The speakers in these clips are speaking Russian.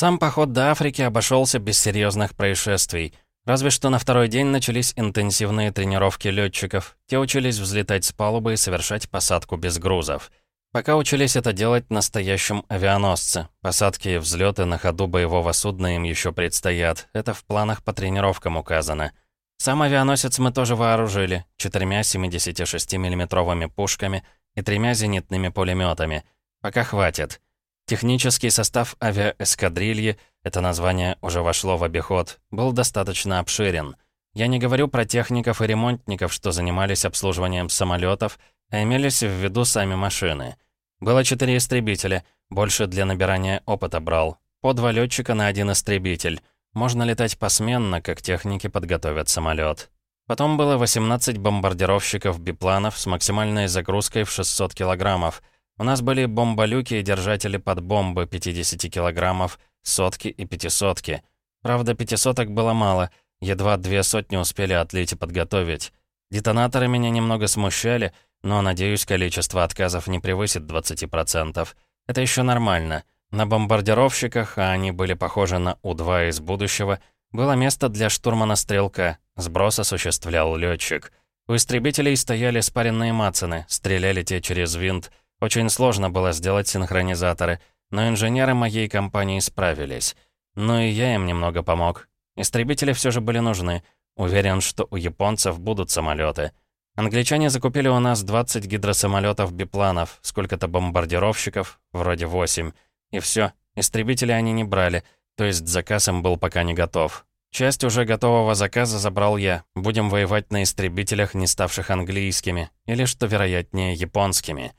Сам поход до Африки обошелся без серьезных происшествий. Разве что на второй день начались интенсивные тренировки летчиков. Те учились взлетать с палубы и совершать посадку без грузов. Пока учились это делать настоящем авианосце. Посадки и взлеты на ходу боевого судна им еще предстоят. Это в планах по тренировкам указано. Сам авианосец мы тоже вооружили. Четырьмя 76 миллиметровыми пушками и тремя зенитными пулеметами. Пока хватит. Технический состав авиаэскадрильи, это название уже вошло в обиход, был достаточно обширен. Я не говорю про техников и ремонтников, что занимались обслуживанием самолетов, а имелись в виду сами машины. Было четыре истребителя, больше для набирания опыта брал. По два летчика на один истребитель. Можно летать посменно, как техники подготовят самолет. Потом было 18 бомбардировщиков-бипланов с максимальной загрузкой в 600 килограммов. У нас были бомболюки и держатели под бомбы 50 килограммов, сотки и пятисотки. Правда, пятисоток было мало, едва две сотни успели отлить и подготовить. Детонаторы меня немного смущали, но, надеюсь, количество отказов не превысит 20%. Это еще нормально. На бомбардировщиках, а они были похожи на У-2 из будущего, было место для штурмана-стрелка. Сброс осуществлял летчик. У истребителей стояли спаренные мацаны, стреляли те через винт, очень сложно было сделать синхронизаторы, но инженеры моей компании справились. Ну и я им немного помог. Истребители все же были нужны. Уверен, что у японцев будут самолеты. Англичане закупили у нас 20 гидросамолетов-бипланов, сколько-то бомбардировщиков, вроде 8. И все, истребители они не брали, то есть заказ им был пока не готов. Часть уже готового заказа забрал я. Будем воевать на истребителях, не ставших английскими, или, что вероятнее, японскими.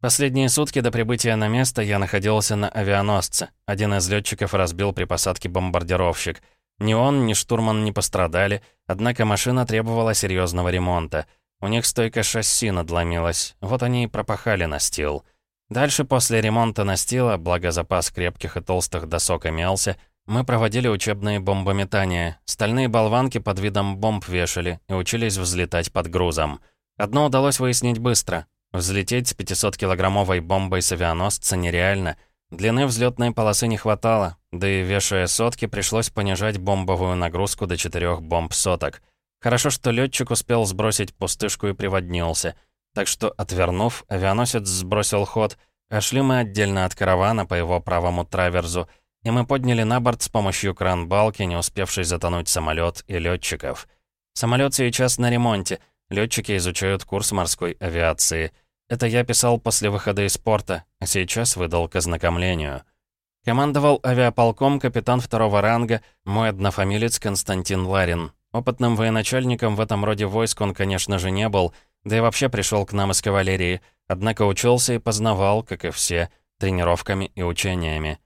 Последние сутки до прибытия на место я находился на авианосце. Один из летчиков разбил при посадке бомбардировщик. Ни он, ни штурман не пострадали, однако машина требовала серьезного ремонта. У них стойка шасси надломилась, вот они и пропахали настил. Дальше после ремонта настила, благо запас крепких и толстых досок имелся, мы проводили учебные бомбометания. Стальные болванки под видом бомб вешали и учились взлетать под грузом. Одно удалось выяснить быстро. Взлететь с 500-килограммовой бомбой с авианосца нереально. Длины взлетной полосы не хватало, да и вешая сотки, пришлось понижать бомбовую нагрузку до 4 бомб соток. Хорошо, что летчик успел сбросить пустышку и приводнился. Так что, отвернув, авианосец сбросил ход, а шли мы отдельно от каравана по его правому траверзу, и мы подняли на борт с помощью кран-балки, не успевший затонуть самолет и летчиков. Самолет сейчас на ремонте — Летчики изучают курс морской авиации. Это я писал после выхода из порта, а сейчас выдал к ознакомлению. Командовал авиаполком капитан второго ранга, мой однофамилец Константин Ларин. Опытным военачальником в этом роде войск он, конечно же, не был, да и вообще пришел к нам из кавалерии, однако учился и познавал, как и все, тренировками и учениями.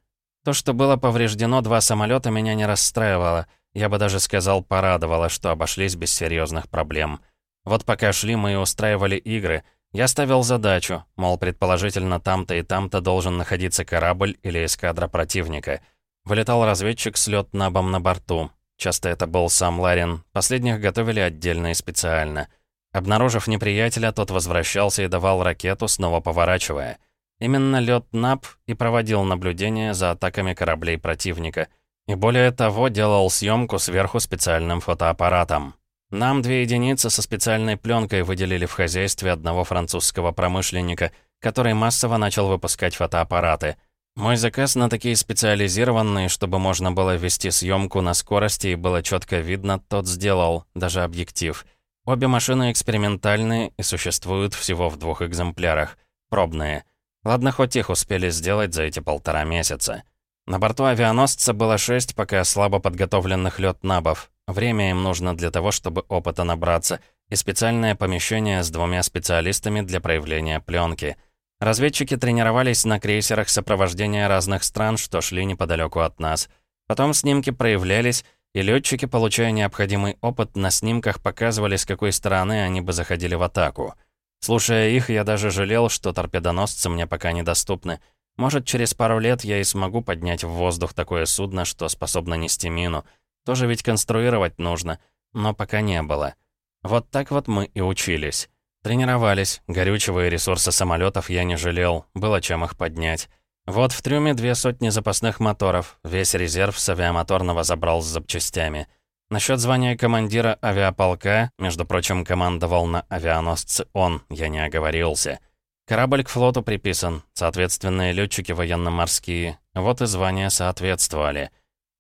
То, что было повреждено два самолета, меня не расстраивало. Я бы даже сказал, порадовало, что обошлись без серьезных проблем. Вот пока шли мы и устраивали игры, я ставил задачу, мол, предположительно, там-то и там-то должен находиться корабль или эскадра противника. Вылетал разведчик с лётнабом на борту. Часто это был сам Ларин, последних готовили отдельно и специально. Обнаружив неприятеля, тот возвращался и давал ракету, снова поворачивая. Именно лётнаб и проводил наблюдение за атаками кораблей противника. И более того, делал съемку сверху специальным фотоаппаратом. Нам две единицы со специальной пленкой выделили в хозяйстве одного французского промышленника, который массово начал выпускать фотоаппараты. Мой заказ на такие специализированные, чтобы можно было вести съемку на скорости и было четко видно, тот сделал, даже объектив. Обе машины экспериментальные и существуют всего в двух экземплярах. Пробные. Ладно, хоть их успели сделать за эти полтора месяца. На борту авианосца было шесть пока слабо подготовленных лётнабов. Время им нужно для того, чтобы опыта набраться, и специальное помещение с двумя специалистами для проявления пленки. Разведчики тренировались на крейсерах сопровождения разных стран, что шли неподалеку от нас. Потом снимки проявлялись, и летчики, получая необходимый опыт, на снимках показывали, с какой стороны они бы заходили в атаку. Слушая их, я даже жалел, что торпедоносцы мне пока недоступны. Может, через пару лет я и смогу поднять в воздух такое судно, что способно нести мину — тоже ведь конструировать нужно, но пока не было. Вот так вот мы и учились. Тренировались, горючего и ресурсы самолетов я не жалел, было чем их поднять. Вот в трюме две сотни запасных моторов, весь резерв с авиамоторного забрал с запчастями. Насчет звания командира авиаполка, между прочим, командовал на авианосце он, я не оговорился. Корабль к флоту приписан, соответственные летчики военно-морские, вот и звания соответствовали.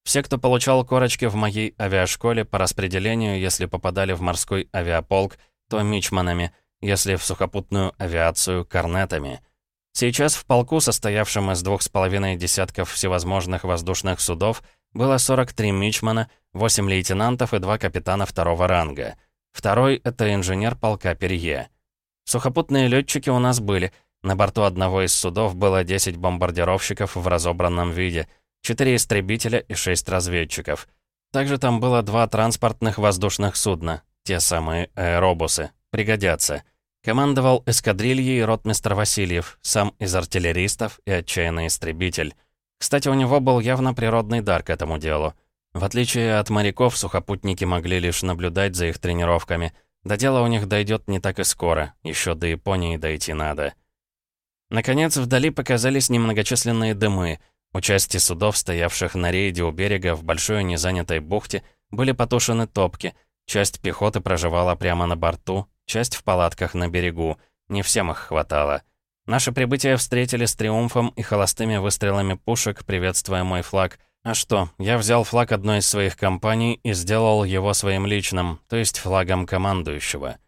Все, кто получал корочки в моей авиашколе по распределению, если попадали в морской авиаполк, то мичманами, если в сухопутную авиацию — корнетами. Сейчас в полку, состоявшем из двух с половиной десятков всевозможных воздушных судов, было 43 мичмана, 8 лейтенантов и 2 капитана второго ранга. Второй — это инженер полка Перье. Сухопутные летчики у нас были. На борту одного из судов было 10 бомбардировщиков в разобранном виде, 4 истребителя и 6 разведчиков. Также там было два транспортных воздушных судна, те самые аэробусы, пригодятся. Командовал эскадрильей ротмистр Васильев, сам из артиллеристов и отчаянный истребитель. Кстати, у него был явно природный дар к этому делу. В отличие от моряков, сухопутники могли лишь наблюдать за их тренировками. До дела у них дойдет не так и скоро, еще до Японии дойти надо. Наконец, вдали показались немногочисленные дымы. У части судов, стоявших на рейде у берега в большой незанятой бухте, были потушены топки. Часть пехоты проживала прямо на борту, часть в палатках на берегу. Не всем их хватало. Наше прибытие встретили с триумфом и холостыми выстрелами пушек, приветствуя мой флаг. А что, я взял флаг одной из своих компаний и сделал его своим личным, то есть флагом командующего.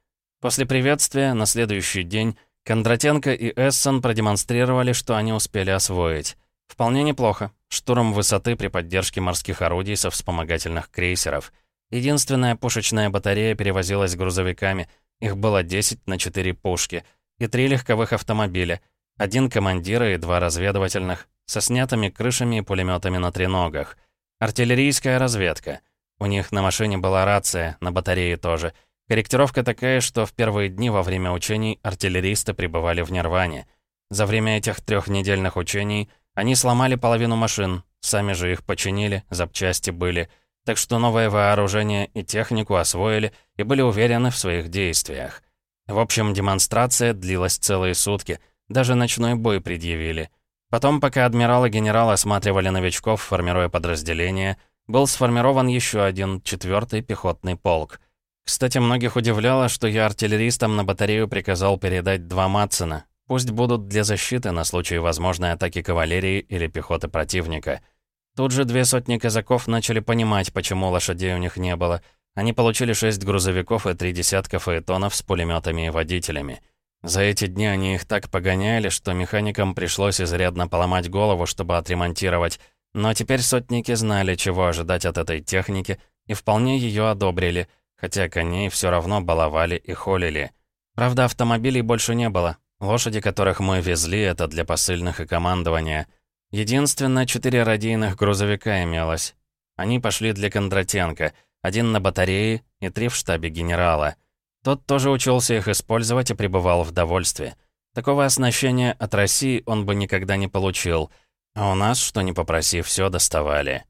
После приветствия, на следующий день, Кондратенко и Эссон продемонстрировали, что они успели освоить. Вполне неплохо. Штурм высоты при поддержке морских орудий со вспомогательных крейсеров. Единственная пушечная батарея перевозилась грузовиками — их было 10 на 4 пушки и три легковых автомобиля, один командира и два разведывательных, со снятыми крышами и пулеметами на треногах. Артиллерийская разведка. У них на машине была рация, на батарее тоже. Корректировка такая, что в первые дни во время учений артиллеристы пребывали в нирване. За время этих трехнедельных учений они сломали половину машин, сами же их починили, запчасти были — так что новое вооружение и технику освоили и были уверены в своих действиях. В общем, демонстрация длилась целые сутки, даже ночной бой предъявили. Потом, пока адмирал и генерал осматривали новичков, формируя подразделения, был сформирован еще один, четвертый пехотный полк. Кстати, многих удивляло, что я артиллеристам на батарею приказал передать два Матсена. Пусть будут для защиты на случай возможной атаки кавалерии или пехоты противника — Тут же две сотни казаков начали понимать, почему лошадей у них не было. Они получили шесть грузовиков и три десятка фаэтонов с пулеметами и водителями. За эти дни они их так погоняли, что механикам пришлось изрядно поломать голову, чтобы отремонтировать. Но теперь сотники знали, чего ожидать от этой техники, и вполне ее одобрили, хотя коней все равно баловали и холили. Правда, автомобилей больше не было. Лошади, которых мы везли, это для посыльных и командования — Единственно, четыре радийных грузовика имелось. Они пошли для Кондратенко, один на батарее и три в штабе генерала. Тот тоже учился их использовать и пребывал в довольстве. Такого оснащения от России он бы никогда не получил, а у нас, что не попроси, все доставали.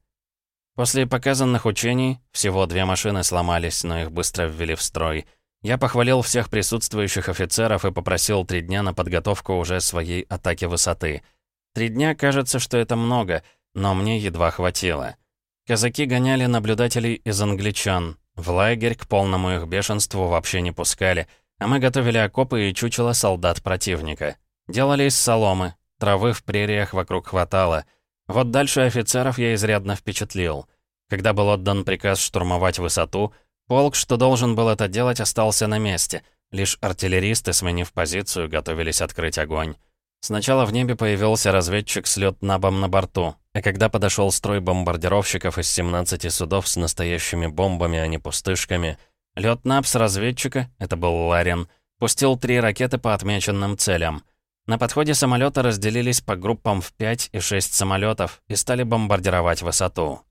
После показанных учений всего две машины сломались, но их быстро ввели в строй. Я похвалил всех присутствующих офицеров и попросил три дня на подготовку уже своей атаки высоты — Три дня кажется, что это много, но мне едва хватило. Казаки гоняли наблюдателей из англичан. В лагерь к полному их бешенству вообще не пускали, а мы готовили окопы и чучело солдат противника. Делали из соломы, травы в прериях вокруг хватало. Вот дальше офицеров я изрядно впечатлил. Когда был отдан приказ штурмовать высоту, полк, что должен был это делать, остался на месте. Лишь артиллеристы, сменив позицию, готовились открыть огонь. Сначала в небе появился разведчик с лёт-набом на борту, а когда подошел строй бомбардировщиков из 17 судов с настоящими бомбами, а не пустышками, лёт-наб с разведчика, это был Ларин, пустил три ракеты по отмеченным целям. На подходе самолеты разделились по группам в 5 и 6 самолетов и стали бомбардировать высоту.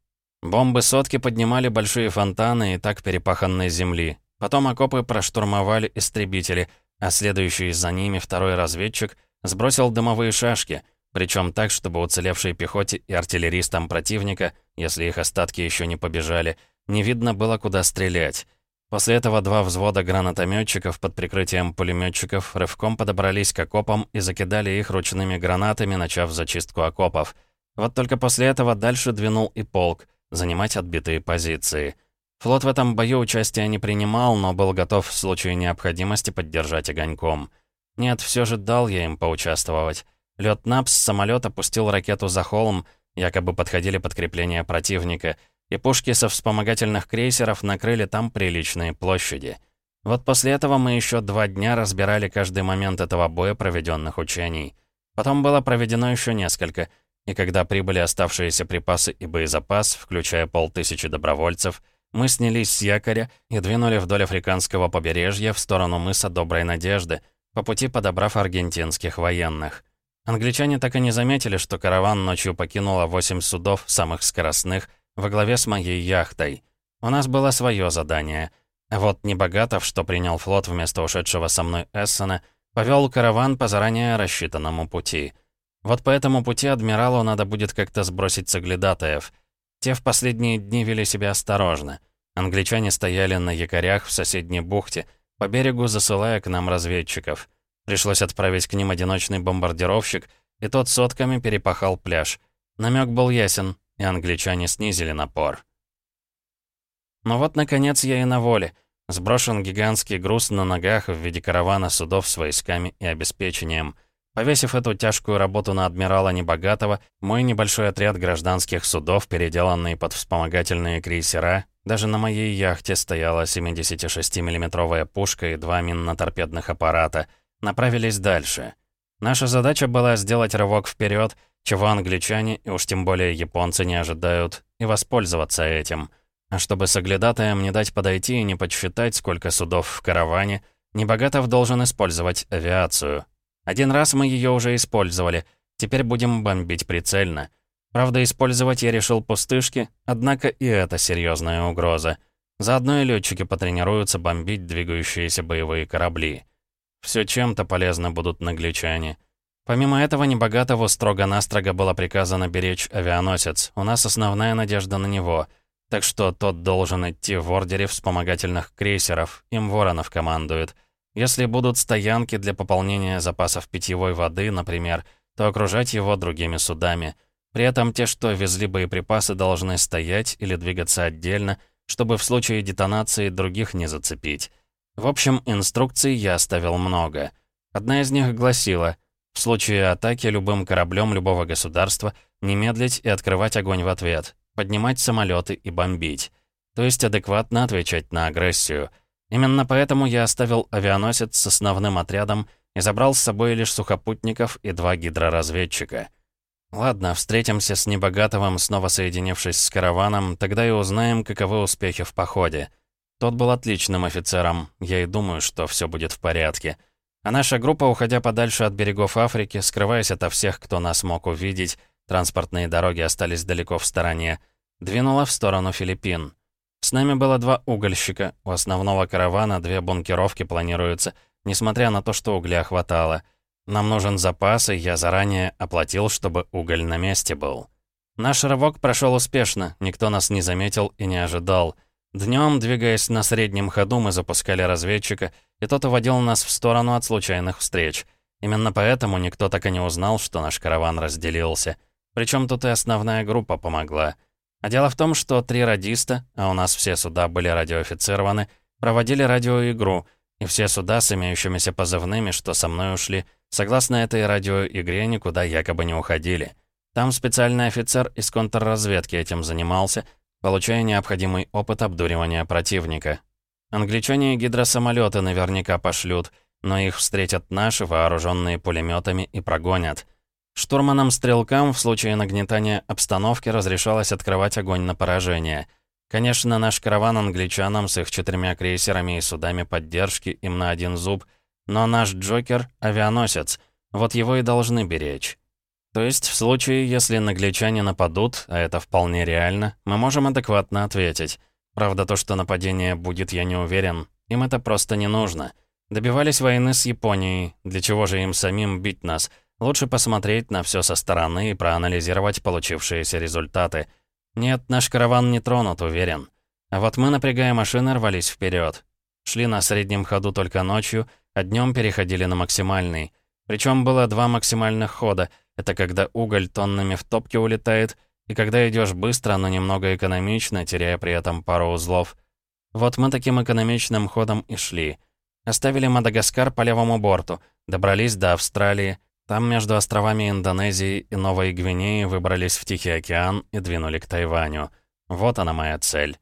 Бомбы сотки поднимали большие фонтаны и так перепаханной земли. Потом окопы проштурмовали истребители, а следующий за ними второй разведчик — Сбросил дымовые шашки, причем так, чтобы уцелевшей пехоте и артиллеристам противника, если их остатки еще не побежали, не видно было, куда стрелять. После этого два взвода гранатометчиков под прикрытием пулеметчиков рывком подобрались к окопам и закидали их ручными гранатами, начав зачистку окопов. Вот только после этого дальше двинул и полк, занимать отбитые позиции. Флот в этом бою участия не принимал, но был готов в случае необходимости поддержать огоньком. Нет, все же дал я им поучаствовать. Лёт Напс самолет опустил ракету за холм, якобы подходили подкрепления противника — и пушки со вспомогательных крейсеров накрыли там приличные площади. Вот после этого мы еще два дня разбирали каждый момент этого боя проведенных учений. Потом было проведено еще несколько, и когда прибыли оставшиеся припасы и боезапас, включая полтысячи добровольцев, мы снялись с якоря и двинули вдоль африканского побережья в сторону мыса Доброй Надежды, по пути подобрав аргентинских военных. Англичане так и не заметили, что караван ночью покинуло 8 судов, самых скоростных, во главе с моей яхтой. У нас было свое задание. А вот Небогатов, что принял флот вместо ушедшего со мной Эссена, повел караван по заранее рассчитанному пути. Вот по этому пути адмиралу надо будет как-то сбросить соглядатаев. Те в последние дни вели себя осторожно. Англичане стояли на якорях в соседней бухте, по берегу засылая к нам разведчиков. Пришлось отправить к ним одиночный бомбардировщик, и тот сотками перепахал пляж. Намек был ясен, и англичане снизили напор. Но вот, наконец, я и на воле. Сброшен гигантский груз на ногах в виде каравана судов с войсками и обеспечением. Повесив эту тяжкую работу на адмирала Небогатого, мой небольшой отряд гражданских судов, переделанный под вспомогательные крейсера, даже на моей яхте стояла 76 миллиметровая пушка и два минно-торпедных аппарата, направились дальше. Наша задача была сделать рывок вперед чего англичане, и уж тем более японцы, не ожидают, и воспользоваться этим. А чтобы соглядатаям не дать подойти и не подсчитать, сколько судов в караване, Небогатов должен использовать авиацию. Один раз мы ее уже использовали, теперь будем бомбить прицельно. Правда, использовать я решил пустышки, однако и это серьезная угроза. Заодно и летчики потренируются бомбить двигающиеся боевые корабли. Все чем-то полезно будут нагличане. Помимо этого, Небогатову строго-настрого было приказано беречь авианосец. У нас основная надежда на него. Так что тот должен идти в ордере вспомогательных крейсеров. Им Воронов командует. Если будут стоянки для пополнения запасов питьевой воды, например, то окружать его другими судами. При этом те, что везли боеприпасы, должны стоять или двигаться отдельно, чтобы в случае детонации других не зацепить. В общем, инструкций я оставил много. Одна из них гласила в случае атаки любым кораблем любого государства не медлить и открывать огонь в ответ, поднимать самолеты и бомбить. То есть адекватно отвечать на агрессию. Именно поэтому я оставил авианосец с основным отрядом и забрал с собой лишь сухопутников и два гидроразведчика. Ладно, встретимся с Небогатовым, снова соединившись с караваном, тогда и узнаем, каковы успехи в походе. Тот был отличным офицером, я и думаю, что все будет в порядке. А наша группа, уходя подальше от берегов Африки, скрываясь ото всех, кто нас мог увидеть, транспортные дороги остались далеко в стороне, двинула в сторону Филиппин. С нами было два угольщика, у основного каравана две бункеровки планируются, несмотря на то, что угля хватало. Нам нужен запас, и я заранее оплатил, чтобы уголь на месте был. Наш рывок прошел успешно, никто нас не заметил и не ожидал — Днем, двигаясь на среднем ходу, мы запускали разведчика, и тот уводил нас в сторону от случайных встреч. Именно поэтому никто так и не узнал, что наш караван разделился. Причем тут и основная группа помогла. А дело в том, что три радиста, а у нас все суда были радиоофицированы, проводили радиоигру, и все суда с имеющимися позывными, что со мной ушли, согласно этой радиоигре никуда якобы не уходили. Там специальный офицер из контрразведки этим занимался — получая необходимый опыт обдуривания противника. Англичане гидросамолеты наверняка пошлют, но их встретят наши, вооруженные пулеметами, и прогонят. Штурманам-стрелкам в случае нагнетания обстановки разрешалось открывать огонь на поражение. Конечно, наш караван англичанам с их четырьмя крейсерами и судами поддержки им на один зуб, но наш Джокер — авианосец, вот его и должны беречь. То есть, в случае, если нагличане нападут, а это вполне реально, мы можем адекватно ответить. Правда, то, что нападение будет, я не уверен. Им это просто не нужно. Добивались войны с Японией. Для чего же им самим бить нас? Лучше посмотреть на все со стороны и проанализировать получившиеся результаты. Нет, наш караван не тронут, уверен. А вот мы, напрягая машины, рвались вперед. Шли на среднем ходу только ночью, а днем переходили на максимальный. Причем было два максимальных хода. Это когда уголь тоннами в топке улетает, и когда идешь быстро, но немного экономично, теряя при этом пару узлов. Вот мы таким экономичным ходом и шли. Оставили Мадагаскар по левому борту, добрались до Австралии, там между островами Индонезии и Новой Гвинеи выбрались в Тихий океан и двинули к Тайваню. Вот она моя цель.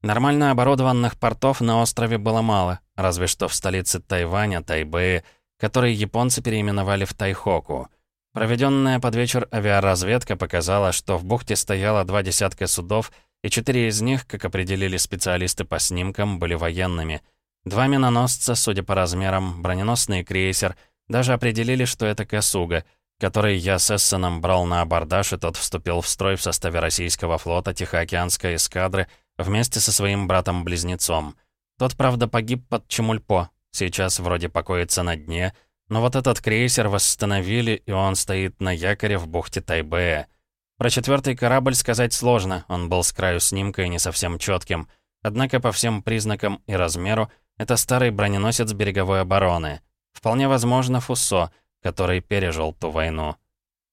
Нормально оборудованных портов на острове было мало, разве что в столице Тайваня, Тайбэе, который японцы переименовали в Тайхоку. Проведенная под вечер авиаразведка показала, что в бухте стояло два десятка судов, и четыре из них, как определили специалисты по снимкам, были военными. Два миноносца, судя по размерам, броненосный крейсер, даже определили, что это Касуга, который я с Эссеном брал на абордаж, и тот вступил в строй в составе российского флота Тихоокеанской эскадры — вместе со своим братом-близнецом. Тот, правда, погиб под Чемульпо, сейчас вроде покоится на дне, но вот этот крейсер восстановили, и он стоит на якоре в бухте Тайбэя. Про четвертый корабль сказать сложно, он был с краю снимка и не совсем четким. Однако по всем признакам и размеру это старый броненосец береговой обороны. Вполне возможно, Фуссо, который пережил ту войну.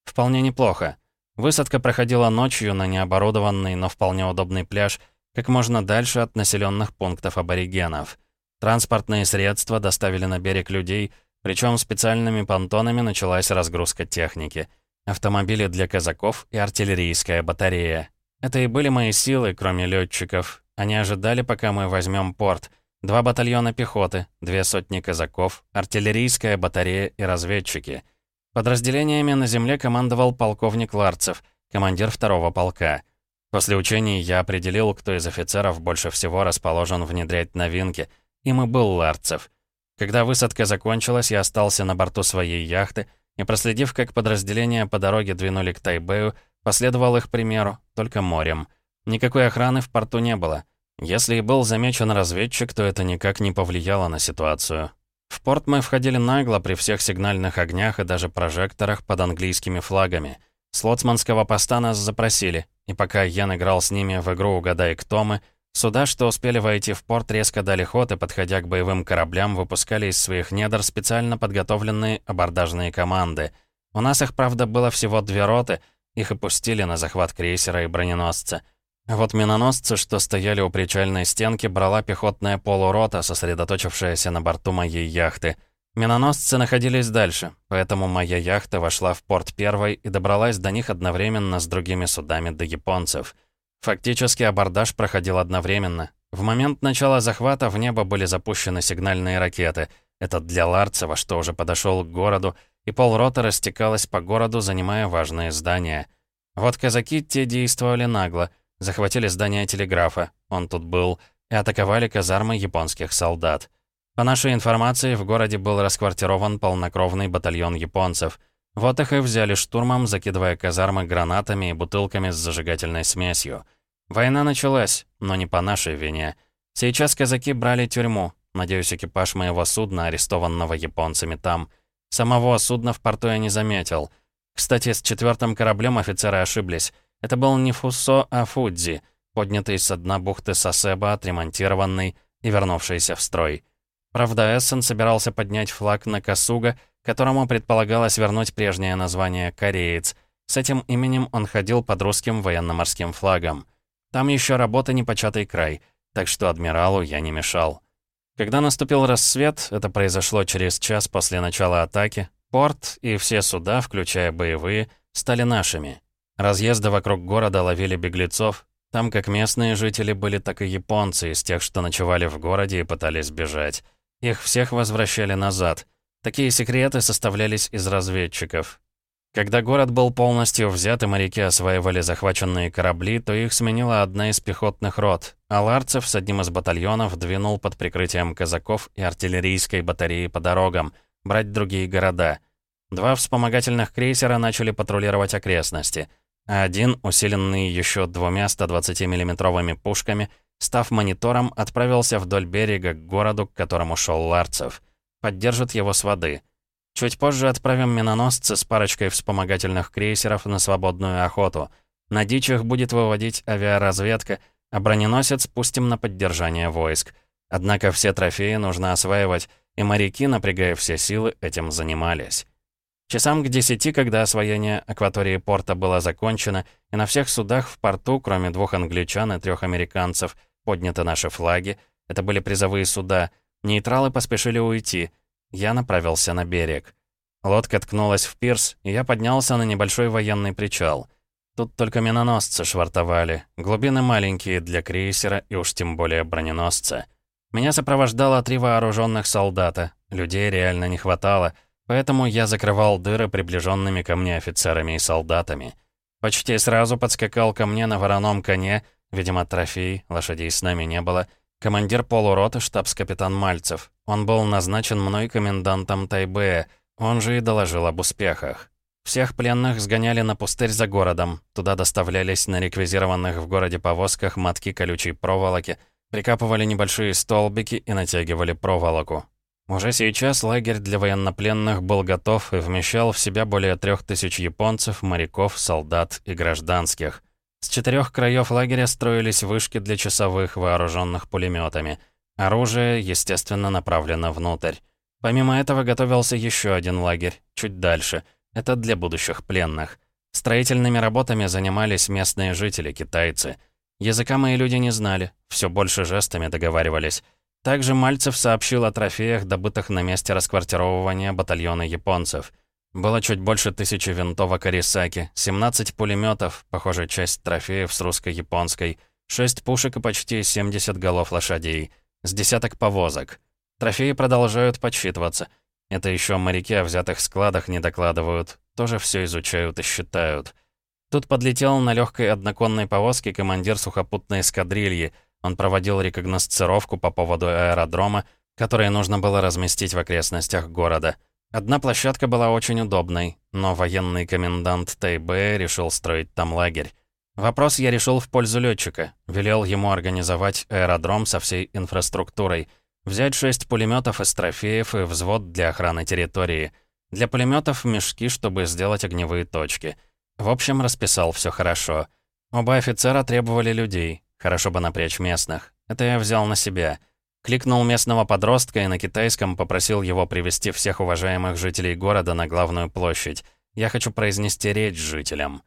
Вполне неплохо. Высадка проходила ночью на необорудованный, но вполне удобный пляж — как можно дальше от населенных пунктов аборигенов. Транспортные средства доставили на берег людей, причем специальными понтонами началась разгрузка техники. Автомобили для казаков и артиллерийская батарея. Это и были мои силы, кроме летчиков. Они ожидали, пока мы возьмем порт. Два батальона пехоты, две сотни казаков, артиллерийская батарея и разведчики. Подразделениями на земле командовал полковник Ларцев, командир второго полка. После учений я определил, кто из офицеров больше всего расположен внедрять новинки. Им и был Ларцев. Когда высадка закончилась, я остался на борту своей яхты и, проследив, как подразделения по дороге двинули к Тайбэю, последовал их примеру, только морем. Никакой охраны в порту не было. Если и был замечен разведчик, то это никак не повлияло на ситуацию. В порт мы входили нагло при всех сигнальных огнях и даже прожекторах под английскими флагами. С лоцманского поста нас запросили. И пока Ян играл с ними в игру «Угадай, кто мы», суда, что успели войти в порт, резко дали ход и, подходя к боевым кораблям, выпускали из своих недр специально подготовленные абордажные команды. У нас их, правда, было всего две роты, их и пустили на захват крейсера и броненосца. А вот миноносцы, что стояли у причальной стенки, брала пехотная полурота, сосредоточившаяся на борту моей яхты — Миноносцы находились дальше, поэтому моя яхта вошла в порт первой и добралась до них одновременно с другими судами до японцев. Фактически абордаж проходил одновременно. В момент начала захвата в небо были запущены сигнальные ракеты. Это для Ларцева, что уже подошел к городу, и полрота растекалась по городу, занимая важные здания. Вот казаки те действовали нагло, захватили здание телеграфа, он тут был, и атаковали казармы японских солдат. По нашей информации, в городе был расквартирован полнокровный батальон японцев. Вот их и взяли штурмом, закидывая казармы гранатами и бутылками с зажигательной смесью. Война началась, но не по нашей вине. Сейчас казаки брали тюрьму. Надеюсь, экипаж моего судна, арестованного японцами там. Самого судна в порту я не заметил. Кстати, с четвертым кораблем офицеры ошиблись. Это был не Фуссо, а Фудзи, поднятый с дна бухты Сосеба, отремонтированный и вернувшийся в строй. Правда, Эссен собирался поднять флаг на Касуга, которому предполагалось вернуть прежнее название «Кореец». С этим именем он ходил под русским военно-морским флагом. Там еще работа непочатый край, так что адмиралу я не мешал. Когда наступил рассвет, это произошло через час после начала атаки, порт и все суда, включая боевые, стали нашими. Разъезды вокруг города ловили беглецов, там как местные жители были, так и японцы из тех, что ночевали в городе и пытались бежать. Их всех возвращали назад. Такие секреты составлялись из разведчиков. Когда город был полностью взят и моряки осваивали захваченные корабли, то их сменила одна из пехотных рот, а Ларцев с одним из батальонов двинул под прикрытием казаков и артиллерийской батареи по дорогам, брать другие города. Два вспомогательных крейсера начали патрулировать окрестности, а один, усиленный еще двумя 120 миллиметровыми пушками, Став монитором, отправился вдоль берега к городу, к которому шел Ларцев. Поддержит его с воды. Чуть позже отправим миноносцы с парочкой вспомогательных крейсеров на свободную охоту. На дичь их будет выводить авиаразведка, а броненосец пустим на поддержание войск. Однако все трофеи нужно осваивать, и моряки, напрягая все силы, этим занимались. Часам к десяти, когда освоение акватории порта было закончено, и на всех судах в порту, кроме двух англичан и трех американцев, подняты наши флаги, это были призовые суда, нейтралы поспешили уйти. Я направился на берег. Лодка ткнулась в пирс, и я поднялся на небольшой военный причал. Тут только миноносцы швартовали, глубины маленькие для крейсера и уж тем более броненосца. Меня сопровождало три вооруженных солдата, людей реально не хватало, поэтому я закрывал дыры приближенными ко мне офицерами и солдатами. Почти сразу подскакал ко мне на вороном коне, видимо, трофей, лошадей с нами не было, командир полуроты штабс-капитан Мальцев. Он был назначен мной комендантом Тайбэя, он же и доложил об успехах. Всех пленных сгоняли на пустырь за городом. Туда доставлялись на реквизированных в городе повозках матки колючей проволоки, прикапывали небольшие столбики и натягивали проволоку. Уже сейчас лагерь для военнопленных был готов и вмещал в себя более трех тысяч японцев, моряков, солдат и гражданских. С четырех краев лагеря строились вышки для часовых, вооруженных пулеметами. Оружие, естественно, направлено внутрь. Помимо этого готовился еще один лагерь, чуть дальше — это для будущих пленных. Строительными работами занимались местные жители, китайцы. Языка мои люди не знали, все больше жестами договаривались. Также Мальцев сообщил о трофеях, добытых на месте расквартировывания батальона японцев. Было чуть больше тысячи винтовок Арисаки, 17 пулеметов, похоже, часть трофеев с русско-японской, 6 пушек и почти 70 голов лошадей, с десяток повозок. Трофеи продолжают подсчитываться — это еще моряки о взятых складах не докладывают, тоже все изучают и считают. Тут подлетел на легкой одноконной повозке командир сухопутной эскадрильи. Он проводил рекогносцировку по поводу аэродрома, который нужно было разместить в окрестностях города. Одна площадка была очень удобной, но военный комендант Тайбэ решил строить там лагерь. Вопрос я решил в пользу летчика, велел ему организовать аэродром со всей инфраструктурой — Взять шесть пулеметов из трофеев и взвод для охраны территории. Для пулеметов мешки, чтобы сделать огневые точки. В общем, расписал все хорошо. Оба офицера требовали людей. Хорошо бы напрячь местных. Это я взял на себя. Кликнул местного подростка и на китайском попросил его привести всех уважаемых жителей города на главную площадь. Я хочу произнести речь жителям.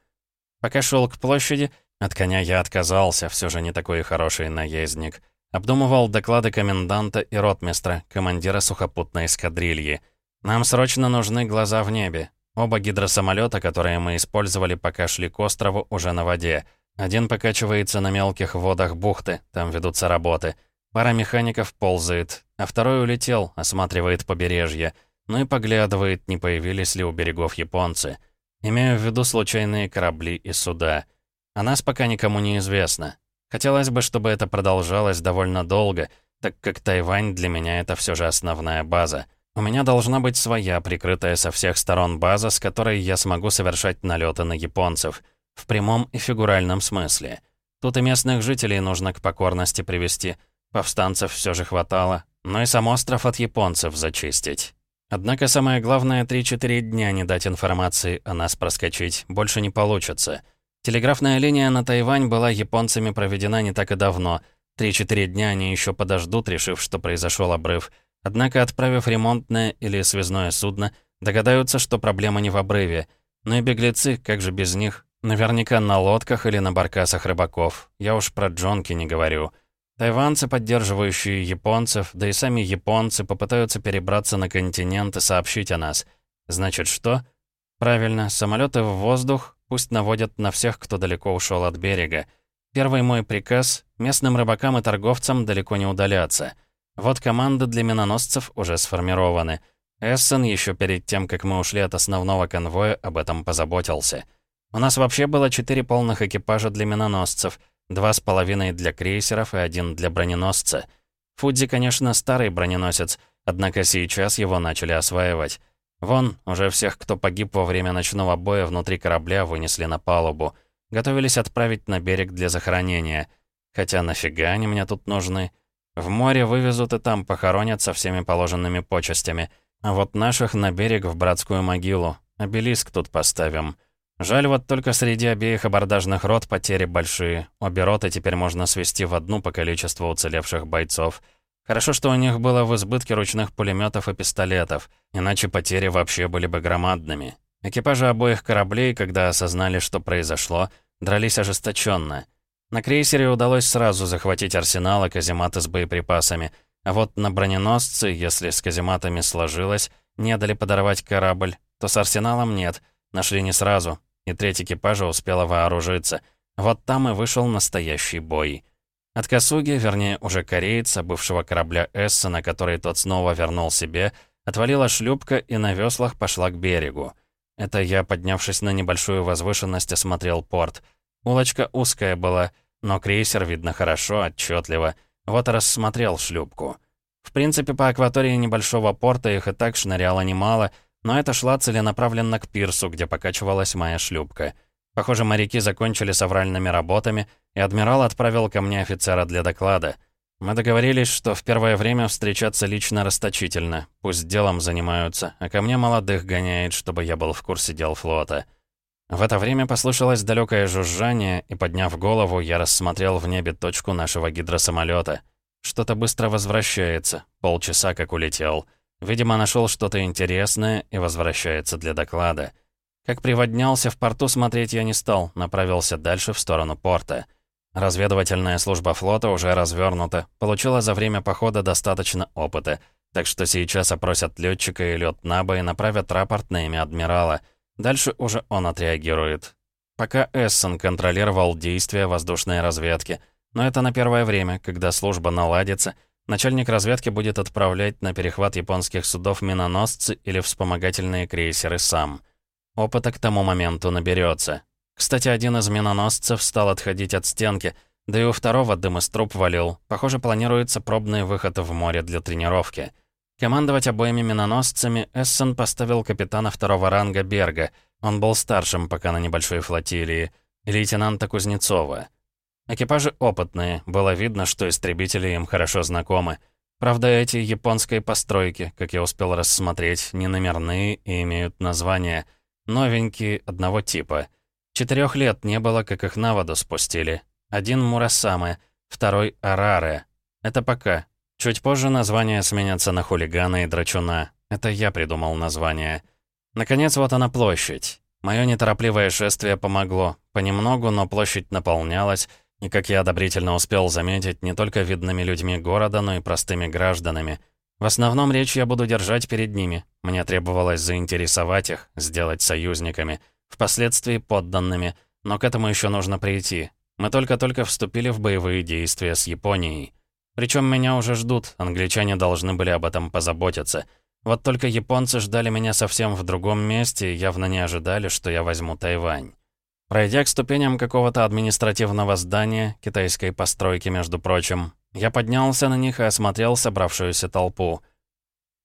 Пока шел к площади, от коня я отказался, все же не такой хороший наездник. Обдумывал доклады коменданта и ротмистра, командира сухопутной эскадрильи. Нам срочно нужны глаза в небе. Оба гидросамолета, которые мы использовали, пока шли к острову, уже на воде. Один покачивается на мелких водах бухты, там ведутся работы. Пара механиков ползает, а второй улетел, осматривает побережье. Ну и поглядывает, не появились ли у берегов японцы. Имею в виду случайные корабли и суда. О нас пока никому не известно. Хотелось бы, чтобы это продолжалось довольно долго, так как Тайвань для меня это все же основная база. У меня должна быть своя, прикрытая со всех сторон база, с которой я смогу совершать налеты на японцев. В прямом и фигуральном смысле. Тут и местных жителей нужно к покорности привести. Повстанцев все же хватало. Но и сам остров от японцев зачистить. Однако самое главное, 3-4 дня не дать информации о нас проскочить. Больше не получится. Телеграфная линия на Тайвань была японцами проведена не так и давно. Три-четыре дня они еще подождут, решив, что произошел обрыв. Однако, отправив ремонтное или связное судно, догадаются, что проблема не в обрыве. Но и беглецы, как же без них? Наверняка на лодках или на баркасах рыбаков. Я уж про джонки не говорю. Тайванцы, поддерживающие японцев, да и сами японцы попытаются перебраться на континент и сообщить о нас. Значит, что? Правильно, самолеты в воздух, Пусть наводят на всех, кто далеко ушел от берега. Первый мой приказ — местным рыбакам и торговцам далеко не удаляться. Вот команды для миноносцев уже сформированы. Эссен еще перед тем, как мы ушли от основного конвоя, об этом позаботился. У нас вообще было четыре полных экипажа для миноносцев, два с половиной для крейсеров и один для броненосца. Фудзи, конечно, старый броненосец, однако сейчас его начали осваивать. Вон, уже всех, кто погиб во время ночного боя внутри корабля, вынесли на палубу. Готовились отправить на берег для захоронения. Хотя нафига они мне тут нужны? В море вывезут и там похоронят со всеми положенными почестями. А вот наших на берег в братскую могилу. Обелиск тут поставим. Жаль, вот только среди обеих абордажных рот потери большие. Обе роты теперь можно свести в одну по количеству уцелевших бойцов. Хорошо, что у них было в избытке ручных пулеметов и пистолетов, иначе потери вообще были бы громадными. Экипажи обоих кораблей, когда осознали, что произошло, дрались ожесточенно. На крейсере удалось сразу захватить арсенал и казематы с боеприпасами, а вот на броненосце, если с казематами сложилось, не дали подорвать корабль, то с арсеналом нет, нашли не сразу, и треть экипажа успела вооружиться. Вот там и вышел настоящий бой. От Косуги, вернее, уже корейца, бывшего корабля Эсса, на который тот снова вернул себе, отвалила шлюпка и на веслах пошла к берегу. Это я, поднявшись на небольшую возвышенность, осмотрел порт. Улочка узкая была, но крейсер видно хорошо, отчетливо. Вот рассмотрел шлюпку. В принципе, по акватории небольшого порта их и так шныряло немало, но это шла целенаправленно к пирсу, где покачивалась моя шлюпка. Похоже, моряки закончили с авральными работами, и адмирал отправил ко мне офицера для доклада. Мы договорились, что в первое время встречаться лично расточительно, пусть делом занимаются, а ко мне молодых гоняет, чтобы я был в курсе дел флота. В это время послышалось далекое жужжание, и, подняв голову, я рассмотрел в небе точку нашего гидросамолета. Что-то быстро возвращается, полчаса как улетел. Видимо, нашел что-то интересное и возвращается для доклада. Как приводнялся в порту, смотреть я не стал, направился дальше в сторону порта. Разведывательная служба флота уже развернута, получила за время похода достаточно опыта, так что сейчас опросят летчика и лед Наба и направят рапорт на имя адмирала. Дальше уже он отреагирует. Пока Эссен контролировал действия воздушной разведки, но это на первое время, когда служба наладится, Начальник разведки будет отправлять на перехват японских судов миноносцы или вспомогательные крейсеры сам. Опыта к тому моменту наберется. Кстати, один из миноносцев стал отходить от стенки, да и у второго дым из труб валил. Похоже, планируется пробный выход в море для тренировки. Командовать обоими миноносцами Эссен поставил капитана второго ранга Берга. Он был старшим пока на небольшой флотилии, лейтенанта Кузнецова. Экипажи опытные, было видно, что истребители им хорошо знакомы. Правда, эти японской постройки, как я успел рассмотреть, не номерные и имеют название. Новенькие, одного типа. Четырех лет не было, как их на воду спустили. Один Мурасаме, второй Араре. Это пока. Чуть позже название сменятся на хулигана и драчуна. Это я придумал название. Наконец, вот она площадь. Мое неторопливое шествие помогло. Понемногу, но площадь наполнялась, и, как я одобрительно успел заметить, не только видными людьми города, но и простыми гражданами. В основном речь я буду держать перед ними. Мне требовалось заинтересовать их, сделать союзниками, впоследствии подданными, но к этому еще нужно прийти. Мы только-только вступили в боевые действия с Японией. Причем меня уже ждут, англичане должны были об этом позаботиться. Вот только японцы ждали меня совсем в другом месте и явно не ожидали, что я возьму Тайвань. Пройдя к ступеням какого-то административного здания, китайской постройки, между прочим, я поднялся на них и осмотрел собравшуюся толпу.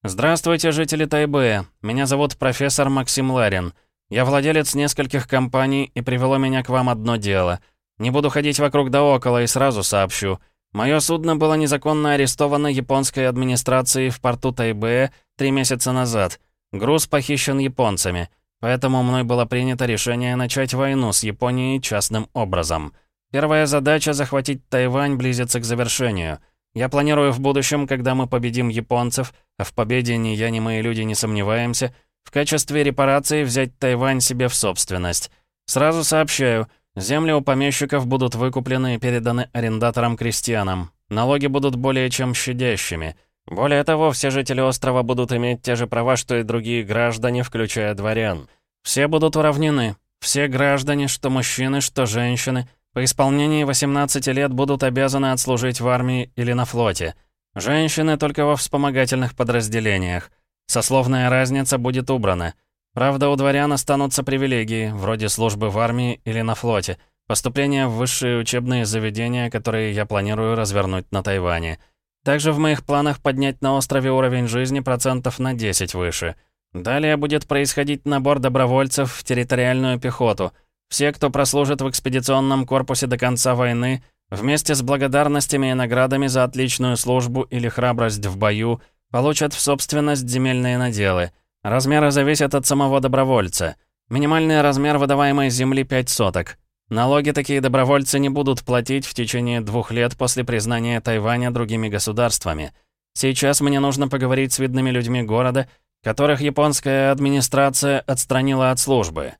«Здравствуйте, жители Тайбэя. Меня зовут профессор Максим Ларин. Я владелец нескольких компаний, и привело меня к вам одно дело. Не буду ходить вокруг да около и сразу сообщу. Мое судно было незаконно арестовано японской администрацией в порту Тайбэя три месяца назад. Груз похищен японцами». Поэтому мной было принято решение начать войну с Японией частным образом. Первая задача — захватить Тайвань близится к завершению. Я планирую в будущем, когда мы победим японцев, а в победе ни я, ни мои люди не сомневаемся, в качестве репарации взять Тайвань себе в собственность. Сразу сообщаю, земли у помещиков будут выкуплены и переданы арендаторам-крестьянам. Налоги будут более чем щадящими — более того, все жители острова будут иметь те же права, что и другие граждане, включая дворян. Все будут уравнены. Все граждане, что мужчины, что женщины, по исполнении 18 лет будут обязаны отслужить в армии или на флоте. Женщины только во вспомогательных подразделениях. Сословная разница будет убрана. Правда, у дворян останутся привилегии, вроде службы в армии или на флоте, поступления в высшие учебные заведения, которые я планирую развернуть на Тайване – также в моих планах поднять на острове уровень жизни процентов на 10 выше. Далее будет происходить набор добровольцев в территориальную пехоту. Все, кто прослужит в экспедиционном корпусе до конца войны, вместе с благодарностями и наградами за отличную службу или храбрость в бою, получат в собственность земельные наделы. Размеры зависят от самого добровольца. Минимальный размер выдаваемой земли 5 соток. Налоги такие добровольцы не будут платить в течение двух лет после признания Тайваня другими государствами. Сейчас мне нужно поговорить с видными людьми города, которых японская администрация отстранила от службы.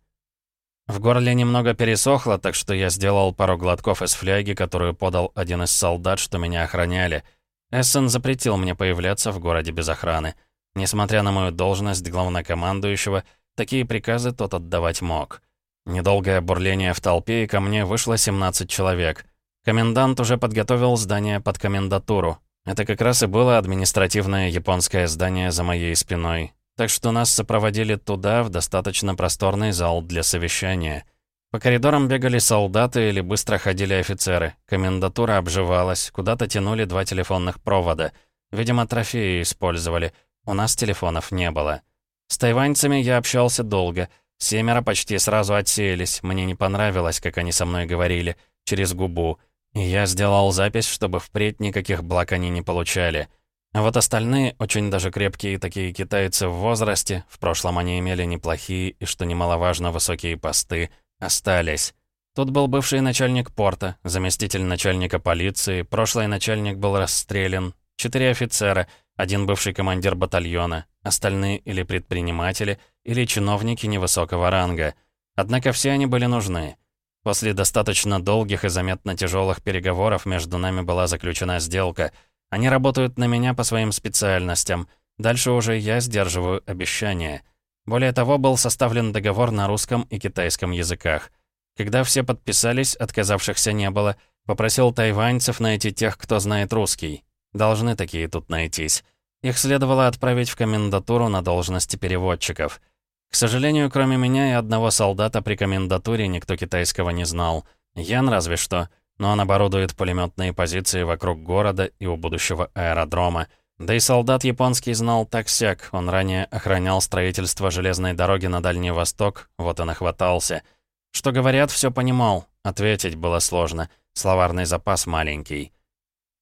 В горле немного пересохло, так что я сделал пару глотков из фляги, которую подал один из солдат, что меня охраняли. Эссен запретил мне появляться в городе без охраны. Несмотря на мою должность главнокомандующего, такие приказы тот отдавать мог. Недолгое бурление в толпе, и ко мне вышло 17 человек. Комендант уже подготовил здание под комендатуру. Это как раз и было административное японское здание за моей спиной. Так что нас сопроводили туда, в достаточно просторный зал для совещания. По коридорам бегали солдаты или быстро ходили офицеры. Комендатура обживалась, куда-то тянули два телефонных провода. Видимо, трофеи использовали. У нас телефонов не было. С тайваньцами я общался долго — Семеро почти сразу отсеялись, мне не понравилось, как они со мной говорили, через губу. И я сделал запись, чтобы впредь никаких благ они не получали. А вот остальные, очень даже крепкие такие китайцы в возрасте, в прошлом они имели неплохие и, что немаловажно, высокие посты, остались. Тут был бывший начальник порта, заместитель начальника полиции, прошлый начальник был расстрелян, четыре офицера, один бывший командир батальона, остальные или предприниматели, или чиновники невысокого ранга. Однако все они были нужны. После достаточно долгих и заметно тяжелых переговоров между нами была заключена сделка. Они работают на меня по своим специальностям. Дальше уже я сдерживаю обещания. Более того, был составлен договор на русском и китайском языках. Когда все подписались, отказавшихся не было. Попросил тайваньцев найти тех, кто знает русский. Должны такие тут найтись. Их следовало отправить в комендатуру на должности переводчиков. К сожалению, кроме меня и одного солдата при комендатуре никто китайского не знал. Ян разве что, но он оборудует пулеметные позиции вокруг города и у будущего аэродрома. Да и солдат японский знал так-сяк, он ранее охранял строительство железной дороги на Дальний Восток, вот и хватался. Что говорят, все понимал, ответить было сложно, словарный запас маленький.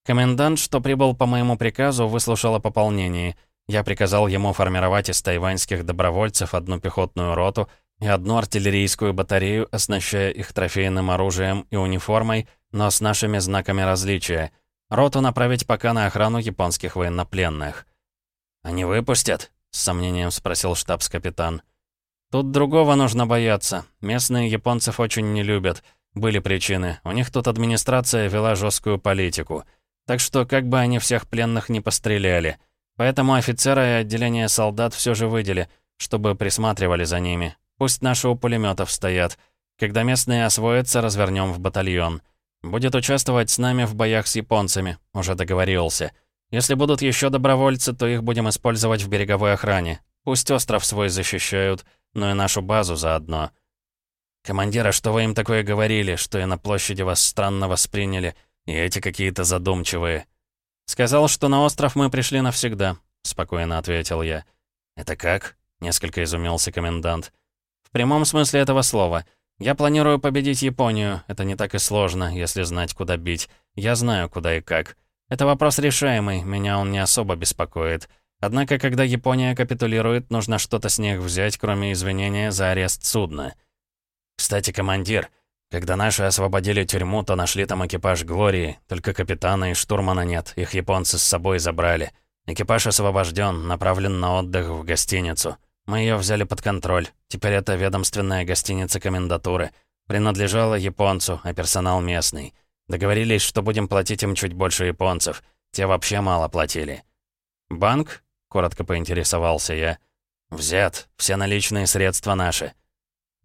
Комендант, что прибыл по моему приказу, выслушал о пополнении. Я приказал ему формировать из тайваньских добровольцев одну пехотную роту и одну артиллерийскую батарею, оснащая их трофейным оружием и униформой, но с нашими знаками различия. Роту направить пока на охрану японских военнопленных. «Они выпустят?» — с сомнением спросил штабс-капитан. «Тут другого нужно бояться. Местные японцев очень не любят. Были причины. У них тут администрация вела жесткую политику». Так что как бы они всех пленных не постреляли. Поэтому офицера и отделение солдат все же выдели, чтобы присматривали за ними. Пусть наши у пулеметов стоят. Когда местные освоятся, развернем в батальон. Будет участвовать с нами в боях с японцами, уже договорился. Если будут еще добровольцы, то их будем использовать в береговой охране. Пусть остров свой защищают, но и нашу базу заодно. Командира, что вы им такое говорили, что и на площади вас странно восприняли?» И эти какие-то задумчивые. Сказал, что на остров мы пришли навсегда, спокойно ответил я. Это как? Несколько изумился комендант. В прямом смысле этого слова. Я планирую победить Японию. Это не так и сложно, если знать, куда бить. Я знаю, куда и как. Это вопрос решаемый, меня он не особо беспокоит. Однако, когда Япония капитулирует, нужно что-то с них взять, кроме извинения за арест судна. Кстати, командир, когда наши освободили тюрьму, то нашли там экипаж Глории, только капитана и штурмана нет, их японцы с собой забрали. Экипаж освобожден, направлен на отдых в гостиницу. Мы ее взяли под контроль. Теперь это ведомственная гостиница комендатуры. Принадлежала японцу, а персонал местный. Договорились, что будем платить им чуть больше японцев. Те вообще мало платили. «Банк?» — коротко поинтересовался я. «Взят. Все наличные средства наши.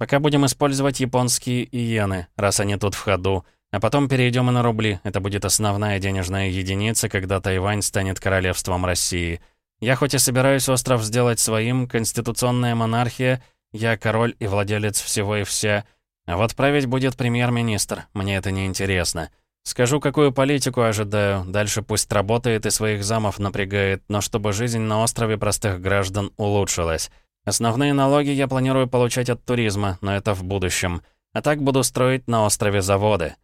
Пока будем использовать японские иены, раз они тут в ходу, а потом перейдем и на рубли. Это будет основная денежная единица, когда Тайвань станет королевством России. Я хоть и собираюсь остров сделать своим, конституционная монархия, я король и владелец всего и вся. А вот править будет премьер-министр, мне это не интересно. Скажу, какую политику ожидаю, дальше пусть работает и своих замов напрягает, но чтобы жизнь на острове простых граждан улучшилась. Основные налоги я планирую получать от туризма, но это в будущем. А так буду строить на острове заводы».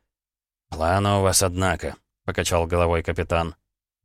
«Планы у вас, однако», — покачал головой капитан.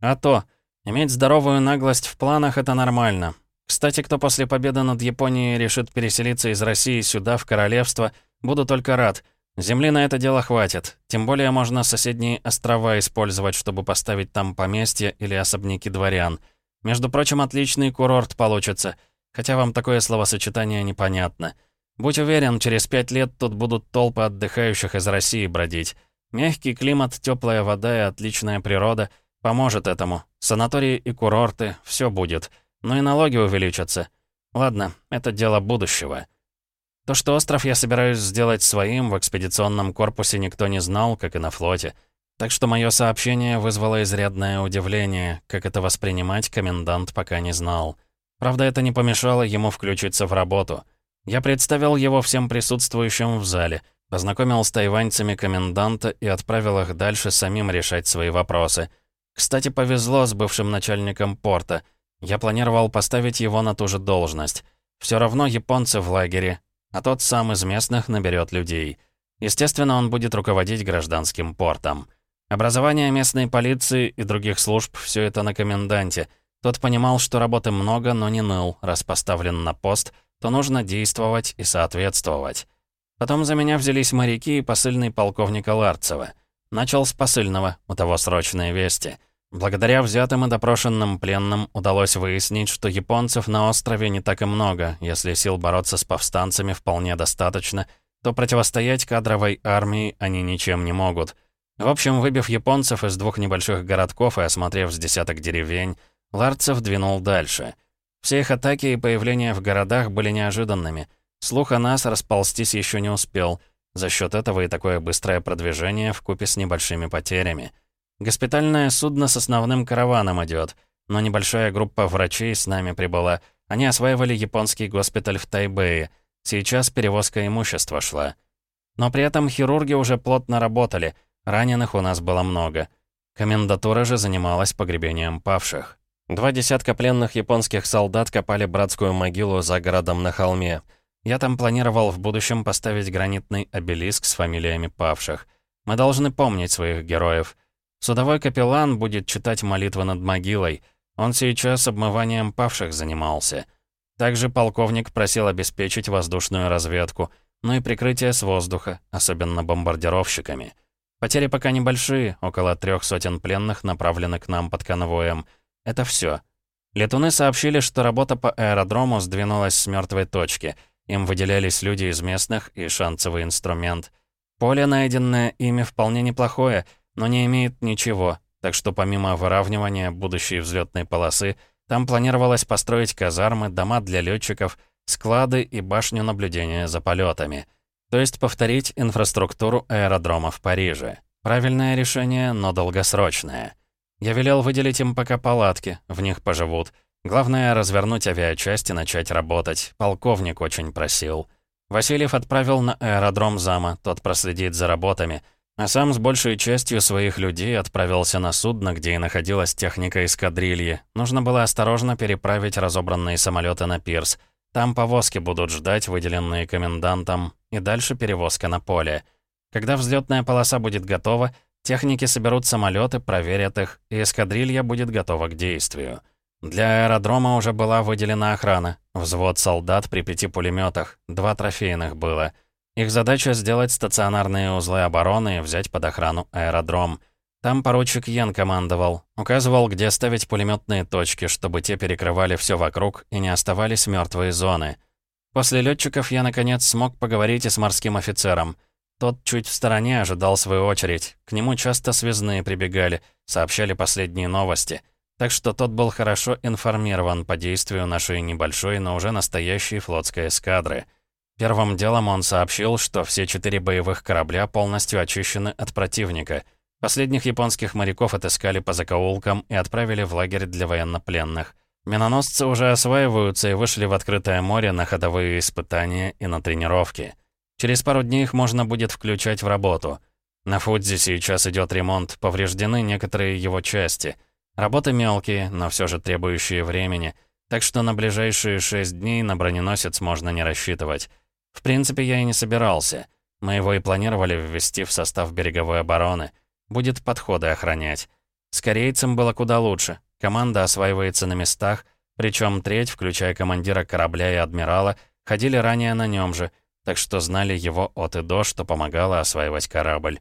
«А то. Иметь здоровую наглость в планах — это нормально. Кстати, кто после победы над Японией решит переселиться из России сюда, в королевство, буду только рад. Земли на это дело хватит. Тем более можно соседние острова использовать, чтобы поставить там поместья или особняки дворян. Между прочим, отличный курорт получится, хотя вам такое словосочетание непонятно. Будь уверен, через пять лет тут будут толпы отдыхающих из России бродить. Мягкий климат, теплая вода и отличная природа поможет этому. Санатории и курорты, все будет. Ну и налоги увеличатся. Ладно, это дело будущего. То, что остров я собираюсь сделать своим, в экспедиционном корпусе никто не знал, как и на флоте. Так что мое сообщение вызвало изрядное удивление, как это воспринимать комендант пока не знал. Правда, это не помешало ему включиться в работу. Я представил его всем присутствующим в зале — Познакомил с тайваньцами коменданта и отправил их дальше самим решать свои вопросы. Кстати, повезло с бывшим начальником порта. Я планировал поставить его на ту же должность. Все равно японцы в лагере, а тот сам из местных наберет людей. Естественно, он будет руководить гражданским портом. Образование местной полиции и других служб — все это на коменданте. Тот понимал, что работы много, но не ныл. Раз поставлен на пост, то нужно действовать и соответствовать. Потом за меня взялись моряки и посыльный полковника Ларцева. Начал с посыльного, у того срочные вести. Благодаря взятым и допрошенным пленным удалось выяснить, что японцев на острове не так и много. Если сил бороться с повстанцами вполне достаточно, то противостоять кадровой армии они ничем не могут. В общем, выбив японцев из двух небольших городков и осмотрев с десяток деревень, Ларцев двинул дальше. Все их атаки и появления в городах были неожиданными — Слух о нас расползтись еще не успел. За счет этого и такое быстрое продвижение в купе с небольшими потерями. Госпитальное судно с основным караваном идет, но небольшая группа врачей с нами прибыла. Они осваивали японский госпиталь в Тайбэе. Сейчас перевозка имущества шла. Но при этом хирурги уже плотно работали, раненых у нас было много. Комендатура же занималась погребением павших. Два десятка пленных японских солдат копали братскую могилу за городом на холме. Я там планировал в будущем поставить гранитный обелиск с фамилиями павших. Мы должны помнить своих героев. Судовой капеллан будет читать молитвы над могилой. Он сейчас обмыванием павших занимался. Также полковник просил обеспечить воздушную разведку, ну и прикрытие с воздуха, особенно бомбардировщиками. Потери пока небольшие, около трех сотен пленных направлены к нам под конвоем. Это все. Летуны сообщили, что работа по аэродрому сдвинулась с мертвой точки — им выделялись люди из местных и шансовый инструмент. Поле, найденное ими, вполне неплохое, но не имеет ничего, так что помимо выравнивания будущей взлетной полосы, там планировалось построить казармы, дома для летчиков, склады и башню наблюдения за полетами. То есть повторить инфраструктуру аэродрома в Париже. Правильное решение, но долгосрочное. Я велел выделить им пока палатки, в них поживут — Главное — развернуть авиачасть и начать работать. Полковник очень просил. Васильев отправил на аэродром зама, тот проследит за работами. А сам с большей частью своих людей отправился на судно, где и находилась техника эскадрильи. Нужно было осторожно переправить разобранные самолеты на пирс. Там повозки будут ждать, выделенные комендантом, и дальше перевозка на поле. Когда взлетная полоса будет готова, техники соберут самолеты, проверят их, и эскадрилья будет готова к действию. Для аэродрома уже была выделена охрана. Взвод солдат при пяти пулеметах, два трофейных было. Их задача сделать стационарные узлы обороны и взять под охрану аэродром. Там поручик Йен командовал, указывал, где ставить пулеметные точки, чтобы те перекрывали все вокруг и не оставались мертвые зоны. После летчиков я, наконец, смог поговорить и с морским офицером. Тот чуть в стороне ожидал свою очередь. К нему часто связные прибегали, сообщали последние новости — так что тот был хорошо информирован по действию нашей небольшой, но уже настоящей флотской эскадры. Первым делом он сообщил, что все четыре боевых корабля полностью очищены от противника. Последних японских моряков отыскали по закоулкам и отправили в лагерь для военнопленных. Миноносцы уже осваиваются и вышли в открытое море на ходовые испытания и на тренировки. Через пару дней их можно будет включать в работу. На Фудзи сейчас идет ремонт, повреждены некоторые его части — Работы мелкие, но все же требующие времени, так что на ближайшие шесть дней на броненосец можно не рассчитывать. В принципе, я и не собирался. Мы его и планировали ввести в состав береговой обороны. Будет подходы охранять. С корейцем было куда лучше. Команда осваивается на местах, Причем треть, включая командира корабля и адмирала, ходили ранее на нем же, так что знали его от и до, что помогало осваивать корабль.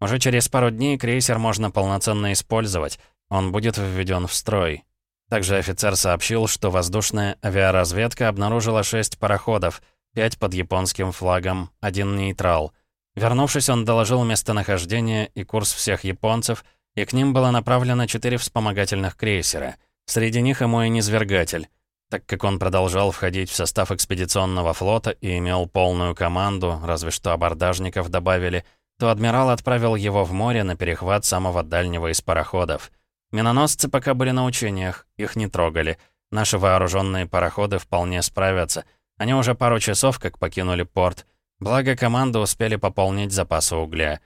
Уже через пару дней крейсер можно полноценно использовать, он будет введен в строй. Также офицер сообщил, что воздушная авиаразведка обнаружила шесть пароходов, пять под японским флагом, один нейтрал. Вернувшись, он доложил местонахождение и курс всех японцев, и к ним было направлено четыре вспомогательных крейсера. Среди них и мой низвергатель. Так как он продолжал входить в состав экспедиционного флота и имел полную команду, разве что абордажников добавили, то адмирал отправил его в море на перехват самого дальнего из пароходов. Миноносцы пока были на учениях, их не трогали. Наши вооруженные пароходы вполне справятся. Они уже пару часов как покинули порт. Благо, команды успели пополнить запасы угля.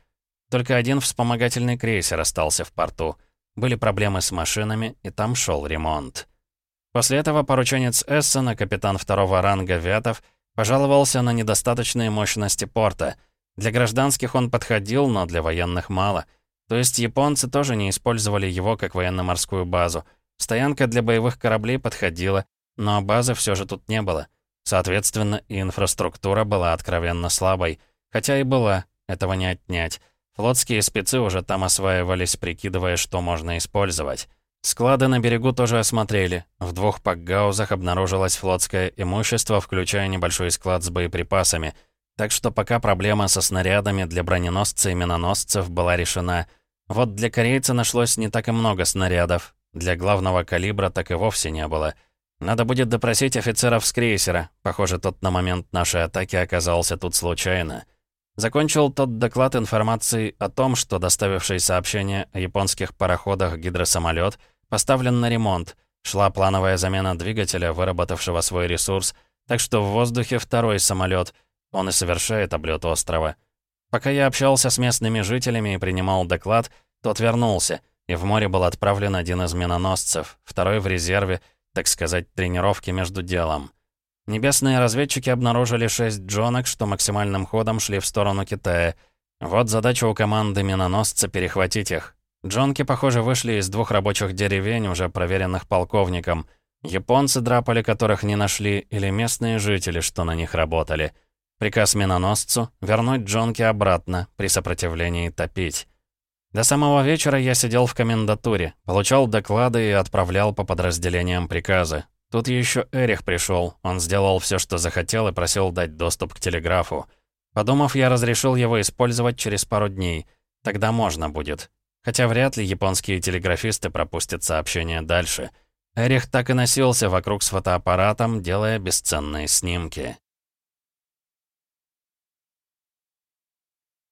Только один вспомогательный крейсер остался в порту. Были проблемы с машинами, и там шел ремонт. После этого порученец Эссена, капитан второго ранга Вятов, пожаловался на недостаточные мощности порта. Для гражданских он подходил, но для военных мало. То есть японцы тоже не использовали его как военно-морскую базу. Стоянка для боевых кораблей подходила, но базы все же тут не было. Соответственно, и инфраструктура была откровенно слабой. Хотя и была, этого не отнять. Флотские спецы уже там осваивались, прикидывая, что можно использовать. Склады на берегу тоже осмотрели. В двух пакгаузах обнаружилось флотское имущество, включая небольшой склад с боеприпасами. Так что пока проблема со снарядами для броненосца и миноносцев была решена. Вот для корейца нашлось не так и много снарядов. Для главного калибра так и вовсе не было. Надо будет допросить офицеров с крейсера. Похоже, тот на момент нашей атаки оказался тут случайно. Закончил тот доклад информацией о том, что доставивший сообщение о японских пароходах гидросамолет поставлен на ремонт. Шла плановая замена двигателя, выработавшего свой ресурс, так что в воздухе второй самолет. Он и совершает облет острова. Пока я общался с местными жителями и принимал доклад, тот вернулся, и в море был отправлен один из миноносцев, второй в резерве, так сказать, тренировки между делом. Небесные разведчики обнаружили шесть джонок, что максимальным ходом шли в сторону Китая. Вот задача у команды миноносца перехватить их. Джонки, похоже, вышли из двух рабочих деревень, уже проверенных полковником. Японцы, драпали которых не нашли, или местные жители, что на них работали. Приказ миноносцу — вернуть Джонки обратно, при сопротивлении топить. До самого вечера я сидел в комендатуре, получал доклады и отправлял по подразделениям приказы. Тут еще Эрих пришел. Он сделал все, что захотел, и просил дать доступ к телеграфу. Подумав, я разрешил его использовать через пару дней. Тогда можно будет. Хотя вряд ли японские телеграфисты пропустят сообщение дальше. Эрих так и носился вокруг с фотоаппаратом, делая бесценные снимки.